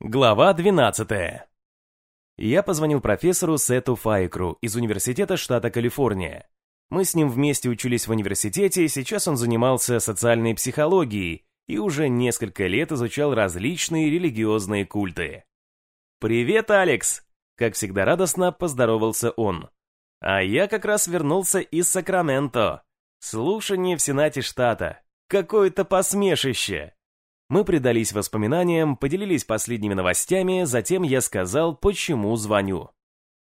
Глава 12. Я позвонил профессору Сету Файкру из Университета штата Калифорния. Мы с ним вместе учились в университете, и сейчас он занимался социальной психологией и уже несколько лет изучал различные религиозные культы. «Привет, Алекс!» Как всегда радостно поздоровался он. «А я как раз вернулся из Сакраменто. Слушание в Сенате штата. Какое-то посмешище!» Мы предались воспоминаниям, поделились последними новостями, затем я сказал, почему звоню.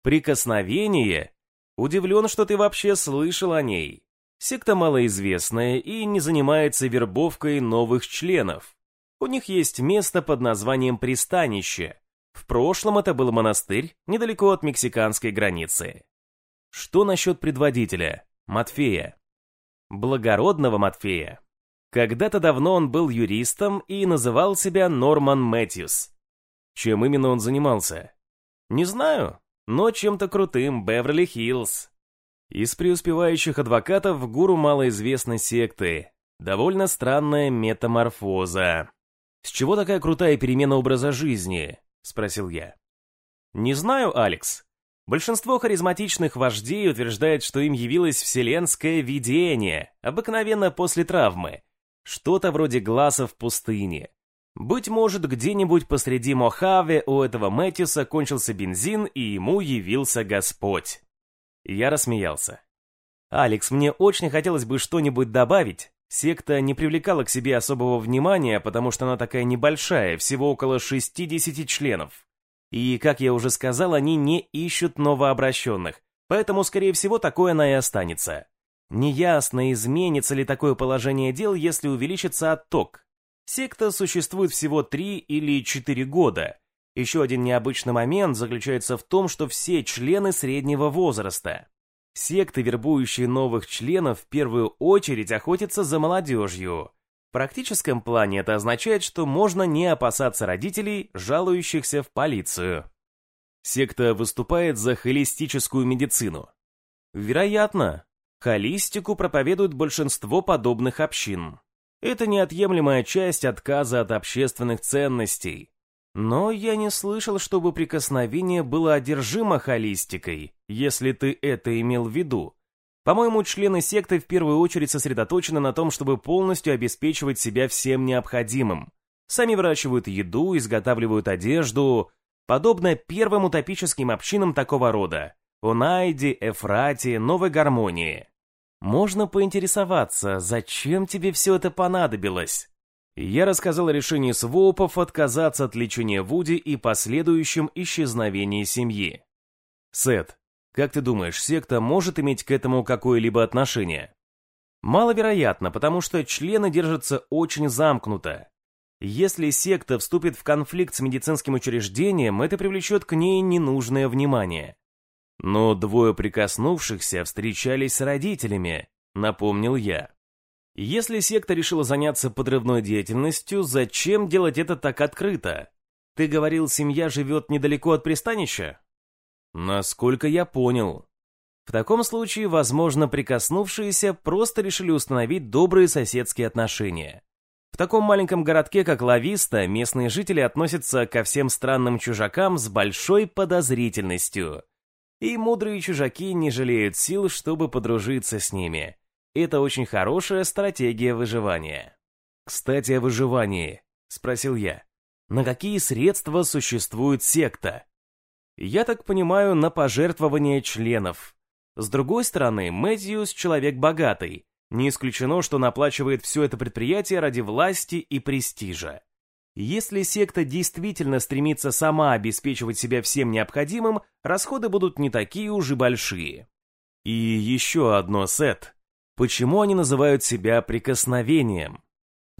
Прикосновение? Удивлен, что ты вообще слышал о ней. Секта малоизвестная и не занимается вербовкой новых членов. У них есть место под названием Пристанище. В прошлом это был монастырь, недалеко от мексиканской границы. Что насчет предводителя, Матфея? Благородного Матфея, когда-то давно он был юристом и называл себя Норман Мэтьюс. Чем именно он занимался? Не знаю, но чем-то крутым, Беверли-Хиллз. Из преуспевающих адвокатов гуру малоизвестной секты. Довольно странная метаморфоза. «С чего такая крутая перемена образа жизни?» – спросил я. «Не знаю, Алекс. Большинство харизматичных вождей утверждает, что им явилось вселенское видение, обыкновенно после травмы, что-то вроде глаза в пустыне. Быть может, где-нибудь посреди Мохаве у этого Мэтьюса кончился бензин, и ему явился Господь. Я рассмеялся. «Алекс, мне очень хотелось бы что-нибудь добавить. Секта не привлекала к себе особого внимания, потому что она такая небольшая, всего около 60 членов. И, как я уже сказал, они не ищут новообращенных, поэтому, скорее всего, такое она и останется. Неясно, изменится ли такое положение дел, если увеличится отток. Секта существует всего три или четыре года. Еще один необычный момент заключается в том, что все члены среднего возраста. Секты, вербующие новых членов, в первую очередь охотятся за молодежью. В практическом плане это означает, что можно не опасаться родителей, жалующихся в полицию. Секта выступает за холистическую медицину. Вероятно, Холистику проповедует большинство подобных общин. Это неотъемлемая часть отказа от общественных ценностей. Но я не слышал, чтобы прикосновение было одержимо холистикой, если ты это имел в виду. По-моему, члены секты в первую очередь сосредоточены на том, чтобы полностью обеспечивать себя всем необходимым. Сами выращивают еду, изготавливают одежду, подобно первым утопическим общинам такого рода. Онайди, Эфрати, Новой Гармонии. Можно поинтересоваться, зачем тебе все это понадобилось? Я рассказал о решении Своупов отказаться от лечения Вуди и последующем исчезновении семьи. Сет, как ты думаешь, секта может иметь к этому какое-либо отношение? Маловероятно, потому что члены держатся очень замкнуто. Если секта вступит в конфликт с медицинским учреждением, это привлечет к ней ненужное внимание. Но двое прикоснувшихся встречались с родителями, напомнил я. Если секта решила заняться подрывной деятельностью, зачем делать это так открыто? Ты говорил, семья живет недалеко от пристанища? Насколько я понял. В таком случае, возможно, прикоснувшиеся просто решили установить добрые соседские отношения. В таком маленьком городке, как Лависта, местные жители относятся ко всем странным чужакам с большой подозрительностью и мудрые чужаки не жалеют сил, чтобы подружиться с ними. Это очень хорошая стратегия выживания. «Кстати, о выживании», — спросил я. «На какие средства существует секта?» «Я так понимаю, на пожертвования членов. С другой стороны, Мэтьюс — человек богатый. Не исключено, что наплачивает все это предприятие ради власти и престижа. Если секта действительно стремится сама обеспечивать себя всем необходимым, расходы будут не такие уж и большие. И еще одно, Сет. Почему они называют себя прикосновением?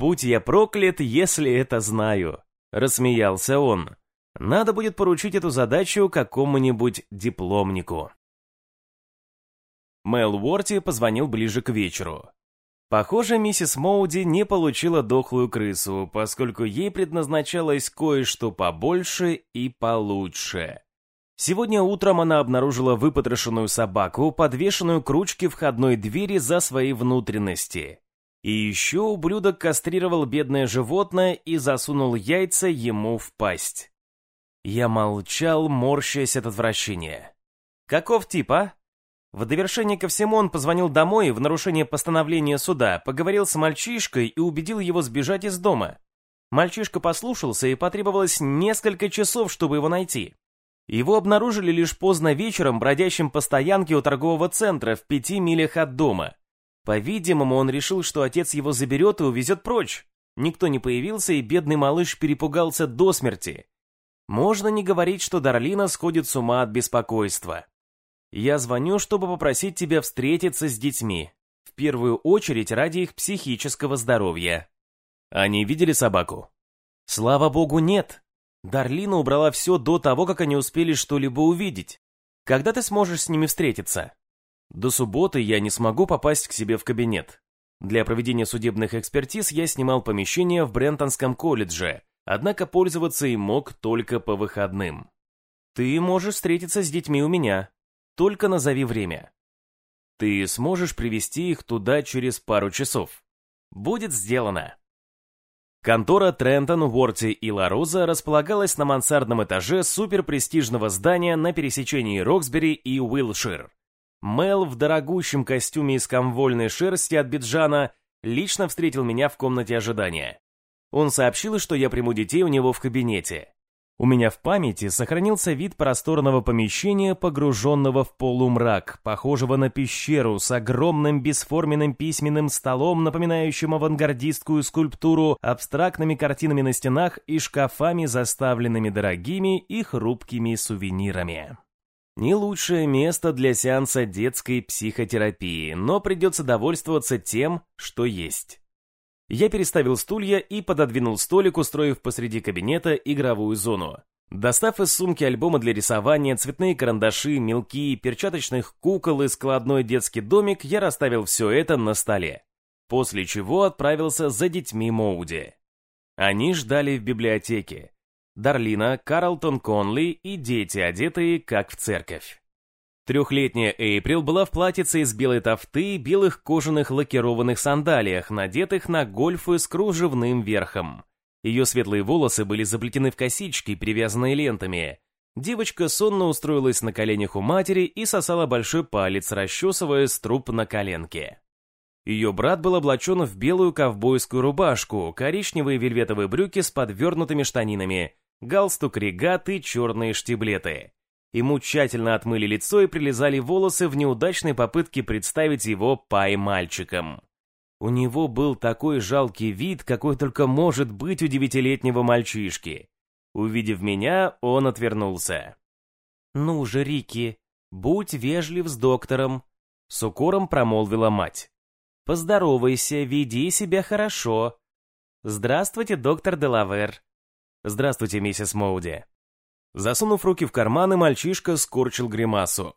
«Будь я проклят, если это знаю», — рассмеялся он. «Надо будет поручить эту задачу какому-нибудь дипломнику». Мэл Уорти позвонил ближе к вечеру. Похоже, миссис Моуди не получила дохлую крысу, поскольку ей предназначалось кое-что побольше и получше. Сегодня утром она обнаружила выпотрошенную собаку, подвешенную к ручке входной двери за свои внутренности. И еще ублюдок кастрировал бедное животное и засунул яйца ему в пасть. Я молчал, морщаясь от отвращения. «Каков тип, а?» В довершение ко всему он позвонил домой в нарушение постановления суда, поговорил с мальчишкой и убедил его сбежать из дома. Мальчишка послушался и потребовалось несколько часов, чтобы его найти. Его обнаружили лишь поздно вечером, бродящим по стоянке у торгового центра в пяти милях от дома. По-видимому, он решил, что отец его заберет и увезет прочь. Никто не появился, и бедный малыш перепугался до смерти. Можно не говорить, что Дарлина сходит с ума от беспокойства. Я звоню, чтобы попросить тебя встретиться с детьми. В первую очередь ради их психического здоровья. Они видели собаку? Слава богу, нет. Дарлина убрала все до того, как они успели что-либо увидеть. Когда ты сможешь с ними встретиться? До субботы я не смогу попасть к себе в кабинет. Для проведения судебных экспертиз я снимал помещение в Брентонском колледже, однако пользоваться им мог только по выходным. Ты можешь встретиться с детьми у меня. Только назови время. Ты сможешь привести их туда через пару часов. Будет сделано. Контора Трентон, Уорти и Ларуза располагалась на мансардном этаже суперпрестижного здания на пересечении Роксбери и Уилшир. Мел в дорогущем костюме из комвольной шерсти от Биджана лично встретил меня в комнате ожидания. Он сообщил, что я приму детей у него в кабинете. У меня в памяти сохранился вид просторного помещения, погруженного в полумрак, похожего на пещеру с огромным бесформенным письменным столом, напоминающим авангардистскую скульптуру, абстрактными картинами на стенах и шкафами, заставленными дорогими и хрупкими сувенирами. Не лучшее место для сеанса детской психотерапии, но придется довольствоваться тем, что есть. Я переставил стулья и пододвинул столик, устроив посреди кабинета игровую зону. Достав из сумки альбомы для рисования, цветные карандаши, мелки, перчаточных кукол и складной детский домик, я расставил все это на столе. После чего отправился за детьми Моуди. Они ждали в библиотеке. Дарлина, Карлтон Конли и дети, одетые как в церковь. Трехлетняя Эйприл была в платьице из белой тофты и белых кожаных лакированных сандалиях, надетых на гольфы с кружевным верхом. Ее светлые волосы были заплетены в косички, привязанные лентами. Девочка сонно устроилась на коленях у матери и сосала большой палец, расчесывая струп на коленке. Ее брат был облачен в белую ковбойскую рубашку, коричневые вельветовые брюки с подвернутыми штанинами, галстук регат и черные штиблеты. Ему тщательно отмыли лицо и прилизали волосы в неудачной попытке представить его пай-мальчиком. У него был такой жалкий вид, какой только может быть у девятилетнего мальчишки. Увидев меня, он отвернулся. «Ну же, Рики, будь вежлив с доктором», — с укором промолвила мать. «Поздоровайся, веди себя хорошо». «Здравствуйте, доктор Делавер». «Здравствуйте, миссис Моуди». Засунув руки в карманы, мальчишка скорчил гримасу.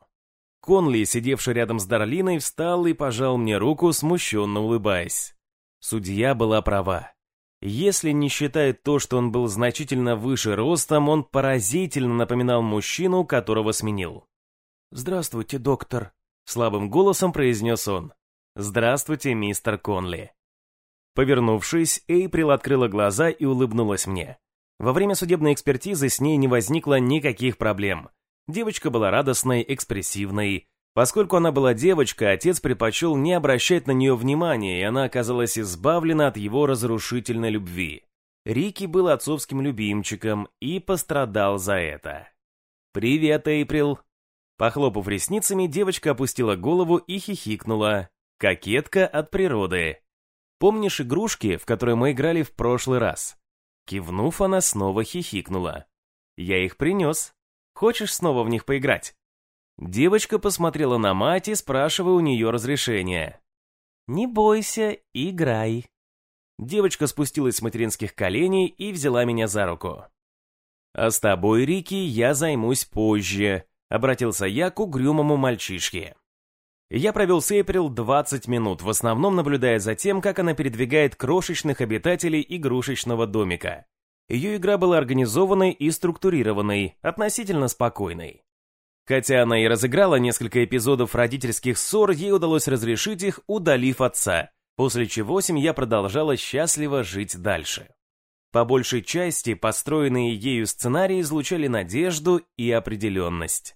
Конли, сидевший рядом с Дарлиной, встал и пожал мне руку, смущенно улыбаясь. Судья была права. Если не считать то, что он был значительно выше ростом, он поразительно напоминал мужчину, которого сменил. «Здравствуйте, доктор», — слабым голосом произнес он. «Здравствуйте, мистер Конли». Повернувшись, Эйприл открыла глаза и улыбнулась мне. Во время судебной экспертизы с ней не возникло никаких проблем. Девочка была радостной, экспрессивной. Поскольку она была девочкой, отец предпочел не обращать на нее внимания, и она оказалась избавлена от его разрушительной любви. Рики был отцовским любимчиком и пострадал за это. «Привет, Эйприл!» Похлопав ресницами, девочка опустила голову и хихикнула. Кокетка от природы. «Помнишь игрушки, в которые мы играли в прошлый раз?» Кивнув, она снова хихикнула. «Я их принес. Хочешь снова в них поиграть?» Девочка посмотрела на мать и спрашивая у нее разрешения. «Не бойся, играй». Девочка спустилась с материнских коленей и взяла меня за руку. «А с тобой, Рики, я займусь позже», — обратился я к угрюмому мальчишке. Я провел с Эйприл 20 минут, в основном наблюдая за тем, как она передвигает крошечных обитателей игрушечного домика. Ее игра была организованной и структурированной, относительно спокойной. Хотя она и разыграла несколько эпизодов родительских ссор, ей удалось разрешить их, удалив отца. после чего семья продолжала счастливо жить дальше. По большей части построенные ею сценарии излучали надежду и определенность.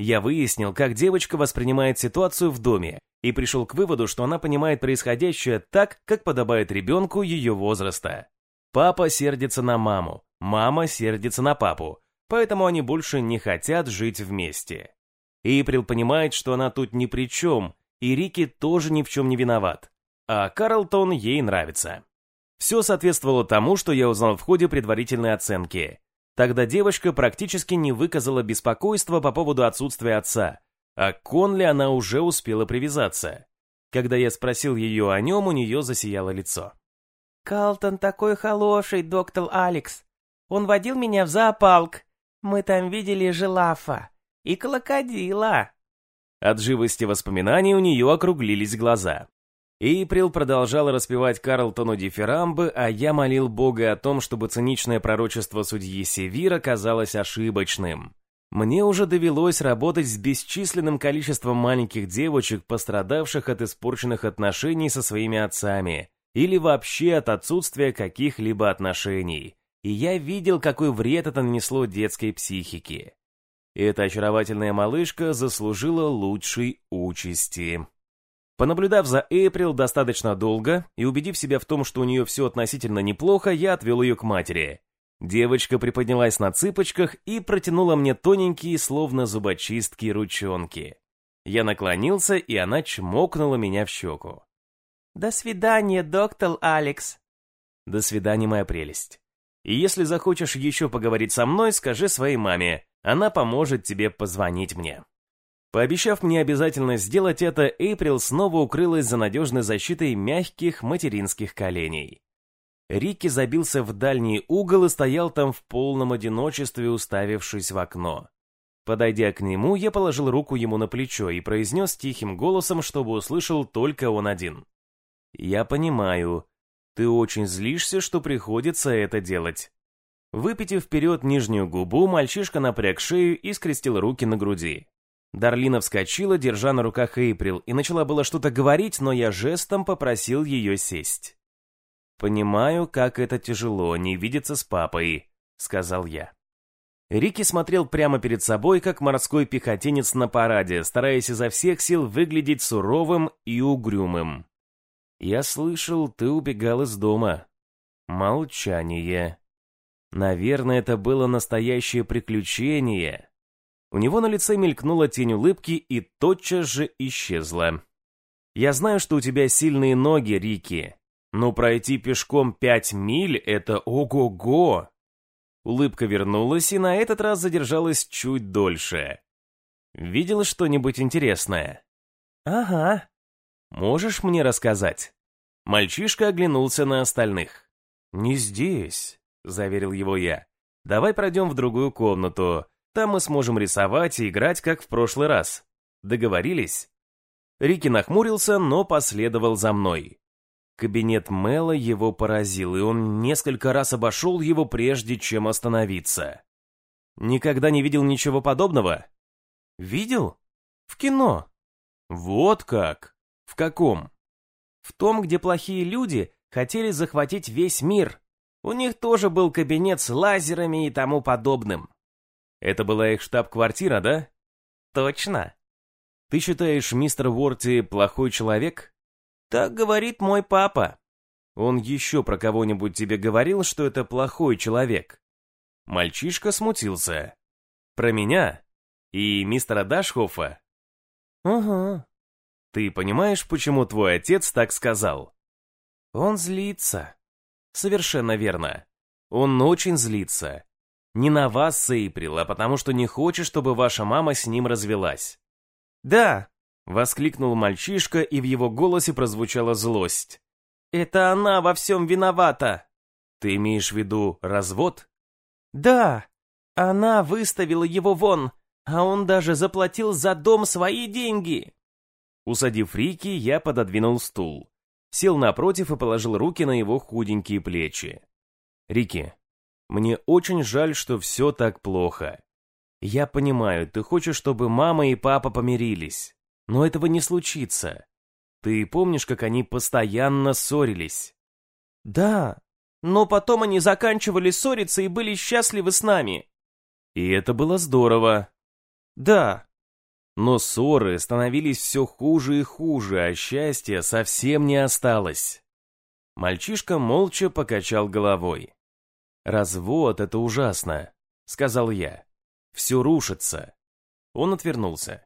Я выяснил, как девочка воспринимает ситуацию в доме, и пришел к выводу, что она понимает происходящее так, как подобает ребенку ее возраста. Папа сердится на маму, мама сердится на папу, поэтому они больше не хотят жить вместе. Эйприл понимает, что она тут ни при чем, и Рики тоже ни в чем не виноват, а Карлтон ей нравится. Все соответствовало тому, что я узнал в ходе предварительной оценки. Тогда девочка практически не выказала беспокойства по поводу отсутствия отца, а к Конли она уже успела привязаться. Когда я спросил ее о нем, у нее засияло лицо. «Калтон такой хороший, доктор Алекс. Он водил меня в зоопарк. Мы там видели жирафа и крокодила». От живости воспоминаний у нее округлились глаза. Эйприл продолжал распевать Карлтону дифирамбы, а я молил Бога о том, чтобы циничное пророчество судьи Севира казалось ошибочным. Мне уже довелось работать с бесчисленным количеством маленьких девочек, пострадавших от испорченных отношений со своими отцами, или вообще от отсутствия каких-либо отношений, и я видел, какой вред это нанесло детской психике. Эта очаровательная малышка заслужила лучшей участи. Понаблюдав за Эйприл достаточно долго и убедив себя в том, что у нее все относительно неплохо, я отвел ее к матери. Девочка приподнялась на цыпочках и протянула мне тоненькие, словно зубочистки, ручонки. Я наклонился, и она чмокнула меня в щеку. «До свидания, доктор Алекс». «До свидания, моя прелесть. И если захочешь еще поговорить со мной, скажи своей маме, она поможет тебе позвонить мне». Пообещав мне обязательно сделать это, Эйприл снова укрылась за надежной защитой мягких материнских коленей. Рикки забился в дальний угол и стоял там в полном одиночестве, уставившись в окно. Подойдя к нему, я положил руку ему на плечо и произнес тихим голосом, чтобы услышал только он один. «Я понимаю. Ты очень злишься, что приходится это делать». Выпитив вперед нижнюю губу, мальчишка напряг шею и скрестил руки на груди. Дарлина вскочила, держа на руках Эйприл, и начала было что-то говорить, но я жестом попросил ее сесть. «Понимаю, как это тяжело, не видеться с папой», — сказал я. Рики смотрел прямо перед собой, как морской пехотинец на параде, стараясь изо всех сил выглядеть суровым и угрюмым. «Я слышал, ты убегал из дома». Молчание. Наверное, это было настоящее приключение. У него на лице мелькнула тень улыбки и тотчас же исчезла. «Я знаю, что у тебя сильные ноги, Рики, но пройти пешком пять миль — это ого-го!» Улыбка вернулась и на этот раз задержалась чуть дольше. «Видел что-нибудь интересное?» «Ага». «Можешь мне рассказать?» Мальчишка оглянулся на остальных. «Не здесь», — заверил его я. «Давай пройдем в другую комнату. Там мы сможем рисовать и играть, как в прошлый раз. Договорились?» Рики нахмурился, но последовал за мной. Кабинет Мэла его поразил, и он несколько раз обошел его, прежде чем остановиться. «Никогда не видел ничего подобного?» «Видел? В кино». «Вот как? В каком?» «В том, где плохие люди хотели захватить весь мир. У них тоже был кабинет с лазерами и тому подобным. Это была их штаб-квартира, да? Точно. Ты считаешь, мистер Уорти плохой человек? Так говорит мой папа. Он еще про кого-нибудь тебе говорил, что это плохой человек? Мальчишка смутился. Про меня? И мистера Дашхофа? Угу. Ты понимаешь, почему твой отец так сказал? Он злится. Совершенно верно. Он очень злится. Не на вас, Сейприл, а потому что не хочет, чтобы ваша мама с ним развелась. Да, воскликнул мальчишка, и в его голосе прозвучала злость. Это она во всем виновата. Ты имеешь в виду развод? Да, она выставила его вон, а он даже заплатил за дом свои деньги. Усадив Рики, я пододвинул стул. Сел напротив и положил руки на его худенькие плечи. «Рики, мне очень жаль, что все так плохо. Я понимаю, ты хочешь, чтобы мама и папа помирились. Но этого не случится. Ты помнишь, как они постоянно ссорились? Да, но потом они заканчивали ссориться и были счастливы с нами. И это было здорово. Да. Но ссоры становились все хуже и хуже, а счастья совсем не осталось. Мальчишка молча покачал головой. «Развод — это ужасно», — сказал я. «Все рушится». Он отвернулся.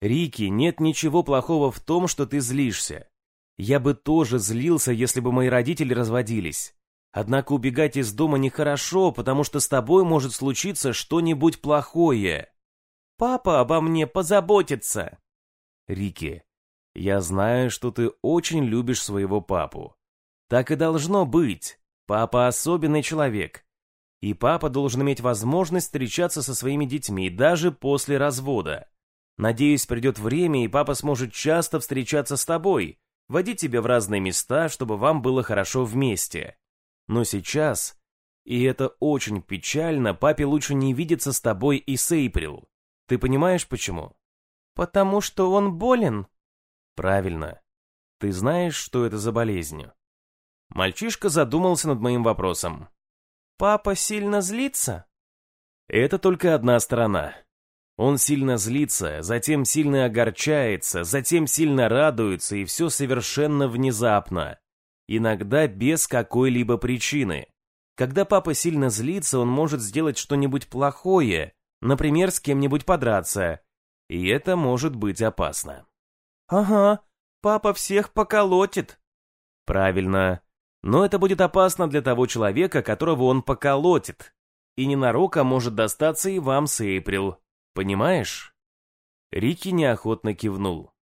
«Рики, нет ничего плохого в том, что ты злишься. Я бы тоже злился, если бы мои родители разводились. Однако убегать из дома нехорошо, потому что с тобой может случиться что-нибудь плохое. Папа обо мне позаботится. Рики, я знаю, что ты очень любишь своего папу. Так и должно быть. Папа особенный человек. И папа должен иметь возможность встречаться со своими детьми даже после развода. Надеюсь, придет время, и папа сможет часто встречаться с тобой, водить тебя в разные места, чтобы вам было хорошо вместе. Но сейчас, и это очень печально, папе лучше не видеться с тобой и с Эйприл. Ты понимаешь почему? Потому что он болен. Правильно. Ты знаешь, что это за болезнь? Мальчишка задумался над моим вопросом. Папа сильно злится? Это только одна сторона. Он сильно злится, затем сильно огорчается, затем сильно радуется, и все совершенно внезапно иногда без какой-либо причины. Когда папа сильно злится, он может сделать что-нибудь плохое, например, с кем-нибудь подраться, и это может быть опасно. «Ага, папа всех поколотит». «Правильно, но это будет опасно для того человека, которого он поколотит, и ненароком может достаться и вам с Эйприл, понимаешь?» Рики неохотно кивнул.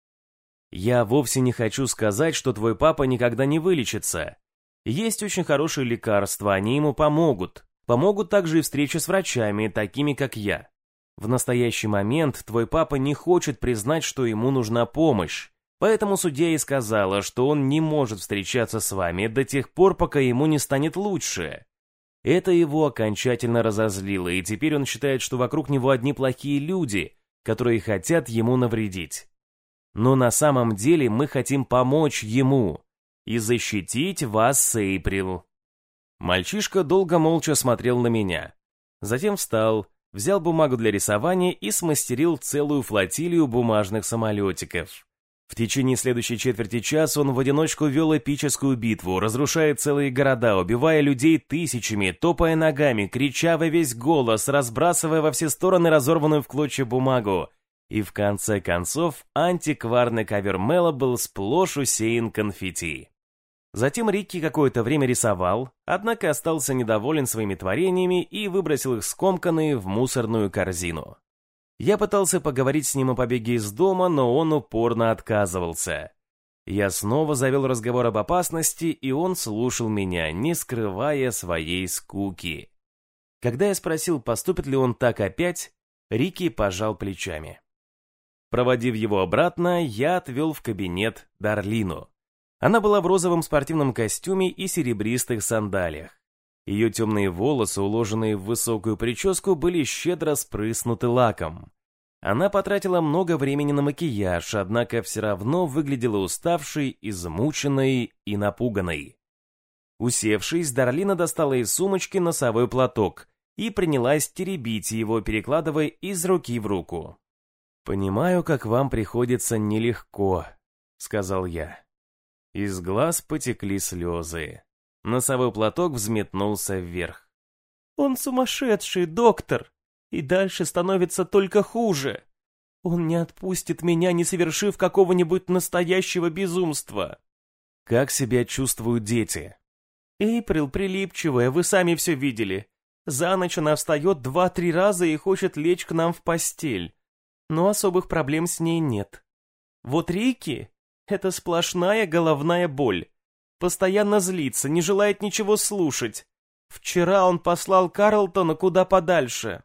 Я вовсе не хочу сказать, что твой папа никогда не вылечится. Есть очень хорошие лекарства, они ему помогут. Помогут также и встречи с врачами, такими как я. В настоящий момент твой папа не хочет признать, что ему нужна помощь. Поэтому судья и сказала, что он не может встречаться с вами до тех пор, пока ему не станет лучше. Это его окончательно разозлило, и теперь он считает, что вокруг него одни плохие люди, которые хотят ему навредить. Но на самом деле мы хотим помочь ему и защитить вас с Эйприл. Мальчишка долго молча смотрел на меня. Затем встал, взял бумагу для рисования и смастерил целую флотилию бумажных самолетиков. В течение следующей четверти часа он в одиночку вел эпическую битву, разрушая целые города, убивая людей тысячами, топая ногами, крича во весь голос, разбрасывая во все стороны разорванную в клочья бумагу, и в конце концов антикварный ковер Мэла был сплошь усеян конфетти. Затем Рикки какое-то время рисовал, однако остался недоволен своими творениями и выбросил их скомканные в мусорную корзину. Я пытался поговорить с ним о побеге из дома, но он упорно отказывался. Я снова завел разговор об опасности, и он слушал меня, не скрывая своей скуки. Когда я спросил, поступит ли он так опять, Рики пожал плечами. Проводив его обратно, я отвел в кабинет Дарлину. Она была в розовом спортивном костюме и серебристых сандалиях. Ее темные волосы, уложенные в высокую прическу, были щедро спрыснуты лаком. Она потратила много времени на макияж, однако все равно выглядела уставшей, измученной и напуганной. Усевшись, Дарлина достала из сумочки носовой платок и принялась теребить его, перекладывая из руки в руку. «Понимаю, как вам приходится нелегко», — сказал я. Из глаз потекли слезы. Носовой платок взметнулся вверх. «Он сумасшедший, доктор, и дальше становится только хуже. Он не отпустит меня, не совершив какого-нибудь настоящего безумства». «Как себя чувствуют дети?» «Эйприл прилипчивая, вы сами все видели. За ночь она встает два-три раза и хочет лечь к нам в постель но особых проблем с ней нет. Вот Рики — это сплошная головная боль. Постоянно злится, не желает ничего слушать. Вчера он послал Карлтона куда подальше.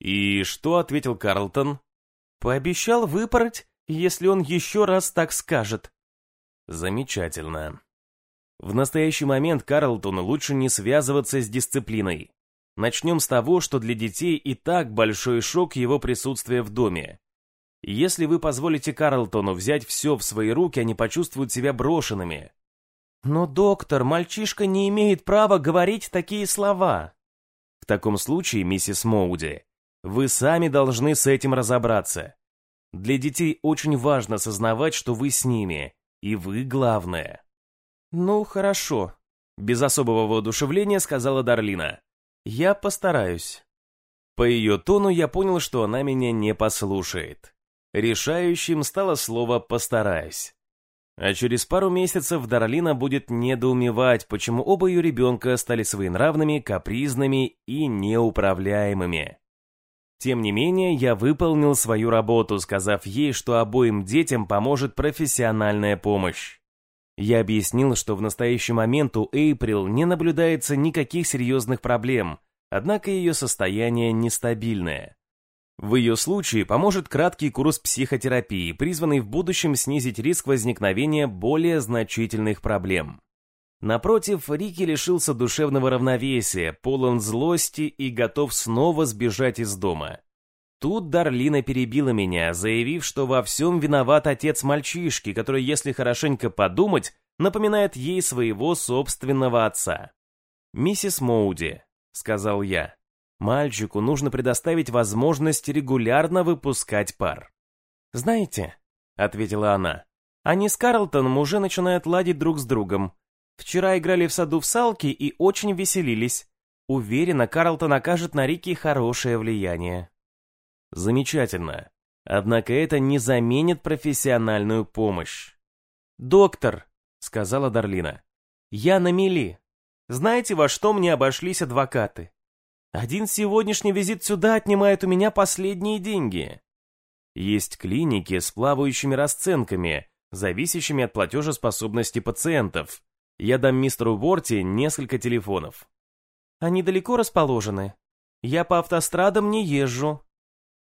И что ответил Карлтон? Пообещал выпороть, если он еще раз так скажет. Замечательно. В настоящий момент Карлтону лучше не связываться с дисциплиной. Начнем с того, что для детей и так большой шок его присутствия в доме. Если вы позволите Карлтону взять все в свои руки, они почувствуют себя брошенными. Но, доктор, мальчишка не имеет права говорить такие слова. В таком случае, миссис Моуди, вы сами должны с этим разобраться. Для детей очень важно сознавать, что вы с ними, и вы главное. Ну, хорошо, без особого воодушевления сказала Дарлина. Я постараюсь. По ее тону я понял, что она меня не послушает. Решающим стало слово «постараюсь». А через пару месяцев Дарлина будет недоумевать, почему оба ее ребенка стали своенравными, капризными и неуправляемыми. Тем не менее, я выполнил свою работу, сказав ей, что обоим детям поможет профессиональная помощь. Я объяснил, что в настоящий момент у Эйприл не наблюдается никаких серьезных проблем, однако ее состояние нестабильное. В ее случае поможет краткий курс психотерапии, призванный в будущем снизить риск возникновения более значительных проблем. Напротив, Рики лишился душевного равновесия, полон злости и готов снова сбежать из дома. Тут Дарлина перебила меня, заявив, что во всем виноват отец мальчишки, который, если хорошенько подумать, напоминает ей своего собственного отца. «Миссис Моуди», — сказал я, Мальчику нужно предоставить возможность регулярно выпускать пар. «Знаете», — ответила она, — «они с Карлтоном уже начинают ладить друг с другом. Вчера играли в саду в салки и очень веселились. Уверена, Карлтон окажет на Рики хорошее влияние». «Замечательно. Однако это не заменит профессиональную помощь». «Доктор», — сказала Дарлина, — «я на мели. Знаете, во что мне обошлись адвокаты? Один сегодняшний визит сюда отнимает у меня последние деньги. Есть клиники с плавающими расценками, зависящими от платежеспособности пациентов. Я дам мистеру Ворти несколько телефонов. Они далеко расположены. Я по автострадам не езжу.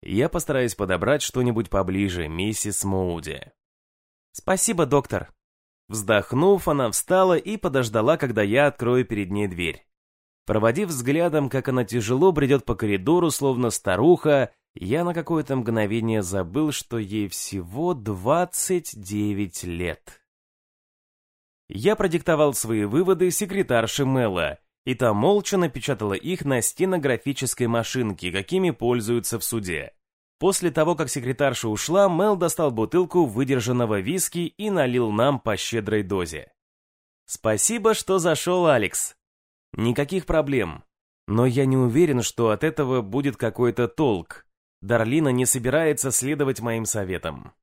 Я постараюсь подобрать что-нибудь поближе, миссис Моуди. Спасибо, доктор. Вздохнув, она встала и подождала, когда я открою перед ней дверь. Проводив взглядом, как она тяжело бредет по коридору, словно старуха, я на какое-то мгновение забыл, что ей всего 29 лет. Я продиктовал свои выводы секретарше Мэла, и та молча напечатала их на стенографической машинке, какими пользуются в суде. После того, как секретарша ушла, Мел достал бутылку выдержанного виски и налил нам по щедрой дозе. «Спасибо, что зашел, Алекс», Никаких проблем. Но я не уверен, что от этого будет какой-то толк. Дарлина не собирается следовать моим советам.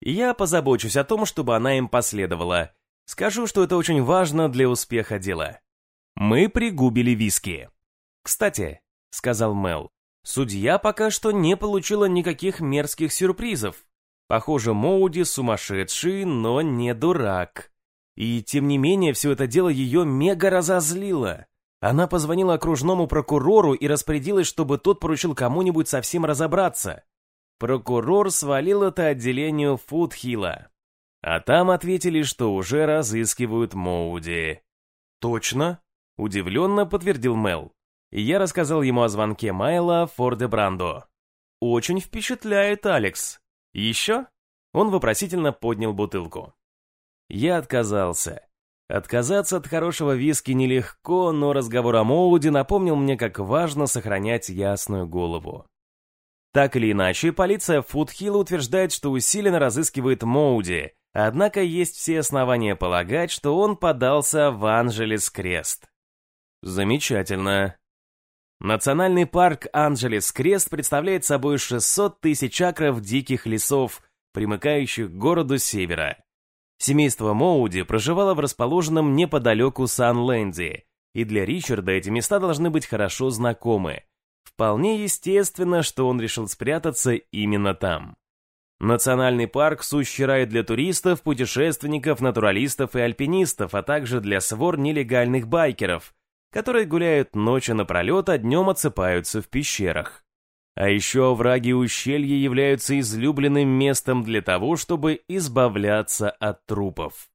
Я позабочусь о том, чтобы она им последовала. Скажу, что это очень важно для успеха дела. Мы пригубили виски. «Кстати», — сказал Мел, — «судья пока что не получила никаких мерзких сюрпризов. Похоже, Моуди сумасшедший, но не дурак. И тем не менее, все это дело ее мега разозлило. Она позвонила окружному прокурору и распорядилась, чтобы тот поручил кому-нибудь совсем разобраться. Прокурор свалил это отделению Фудхилла. А там ответили, что уже разыскивают Моуди. «Точно?» – удивленно подтвердил Мел. И я рассказал ему о звонке Майла Форде Брандо. «Очень впечатляет, Алекс. Еще?» Он вопросительно поднял бутылку. Я отказался. Отказаться от хорошего виски нелегко, но разговор о Моуди напомнил мне, как важно сохранять ясную голову. Так или иначе, полиция Фудхилла утверждает, что усиленно разыскивает Моуди, однако есть все основания полагать, что он подался в Анджелес-Крест. Замечательно. Национальный парк Анджелес-Крест представляет собой 600 тысяч акров диких лесов, примыкающих к городу севера. Семейство Моуди проживало в расположенном неподалеку Сан-Лэнди, и для Ричарда эти места должны быть хорошо знакомы. Вполне естественно, что он решил спрятаться именно там. Национальный парк – сущий рай для туристов, путешественников, натуралистов и альпинистов, а также для свор нелегальных байкеров, которые гуляют ночи напролет, а днем отсыпаются в пещерах. А еще овраги и ущелья являются излюбленным местом для того, чтобы избавляться от трупов.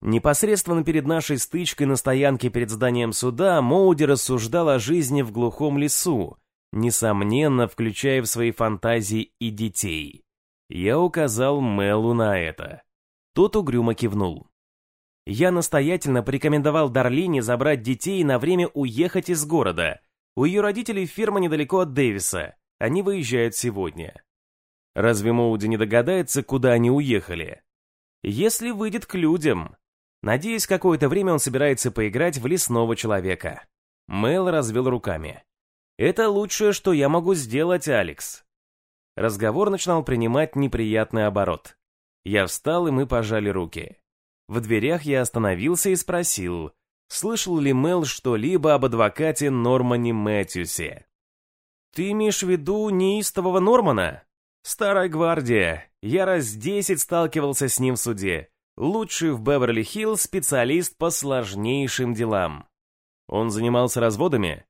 Непосредственно перед нашей стычкой на стоянке перед зданием суда Моуди рассуждал о жизни в глухом лесу, несомненно, включая в свои фантазии и детей. Я указал Мелу на это. Тот угрюмо кивнул. Я настоятельно порекомендовал Дарлине забрать детей и на время уехать из города. У ее родителей фирма недалеко от Дэвиса. Они выезжают сегодня. Разве Моуди не догадается, куда они уехали? Если выйдет к людям. Надеюсь, какое-то время он собирается поиграть в лесного человека. Мэл развел руками. Это лучшее, что я могу сделать, Алекс. Разговор начинал принимать неприятный оборот. Я встал, и мы пожали руки. В дверях я остановился и спросил, слышал ли Мел что-либо об адвокате Нормане Мэтьюсе. «Ты имеешь в виду неистового Нормана?» «Старая гвардия. Я раз десять сталкивался с ним в суде. Лучший в Беверли-Хилл специалист по сложнейшим делам. Он занимался разводами?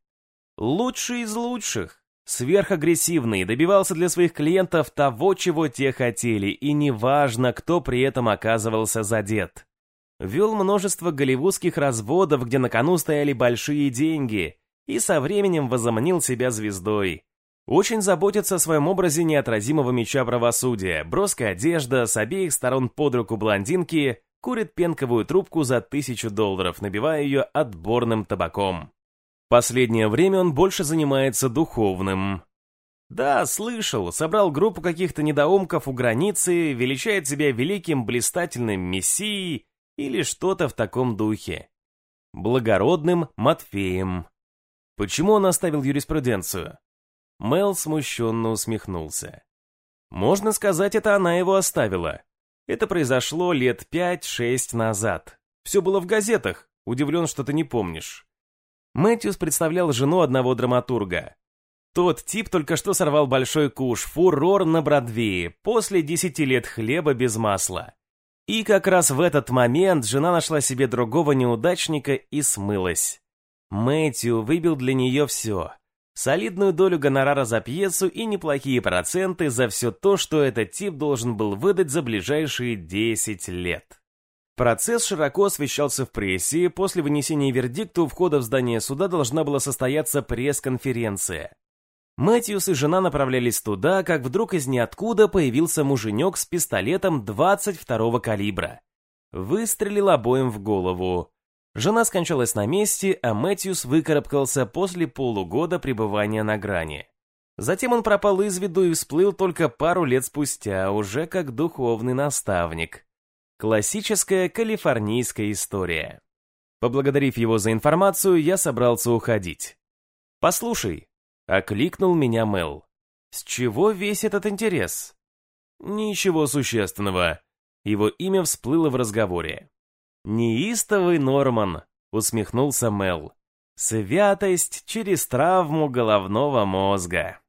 Лучший из лучших. Сверхагрессивный, добивался для своих клиентов того, чего те хотели, и неважно, кто при этом оказывался задет. Вел множество голливудских разводов, где на кону стояли большие деньги, и со временем возомнил себя звездой. Очень заботится о своем образе неотразимого меча правосудия, броская одежда, с обеих сторон под руку блондинки, курит пенковую трубку за тысячу долларов, набивая ее отборным табаком. Последнее время он больше занимается духовным. Да, слышал, собрал группу каких-то недоумков у границы, величает себя великим блистательным мессией или что-то в таком духе. Благородным Матфеем. Почему он оставил юриспруденцию? Мел смущенно усмехнулся. Можно сказать, это она его оставила. Это произошло лет пять-шесть назад. Все было в газетах, удивлен, что ты не помнишь. Мэтьюс представлял жену одного драматурга. Тот тип только что сорвал большой куш, фурор на Бродвее, после десяти лет хлеба без масла. И как раз в этот момент жена нашла себе другого неудачника и смылась. Мэтью выбил для нее все. Солидную долю гонорара за пьесу и неплохие проценты за все то, что этот тип должен был выдать за ближайшие 10 лет. Процесс широко освещался в прессе, после вынесения вердикта у входа в здание суда должна была состояться пресс-конференция. Мэтьюс и жена направлялись туда, как вдруг из ниоткуда появился муженек с пистолетом 22-го калибра. Выстрелил обоим в голову. Жена скончалась на месте, а Мэтьюс выкарабкался после полугода пребывания на грани. Затем он пропал из виду и всплыл только пару лет спустя, уже как духовный наставник. Классическая калифорнийская история. Поблагодарив его за информацию, я собрался уходить. «Послушай, Окликнул меня Мел. С чего весь этот интерес? Ничего существенного. Его имя всплыло в разговоре. Неистовый Норман, усмехнулся Мел. Святость через травму головного мозга.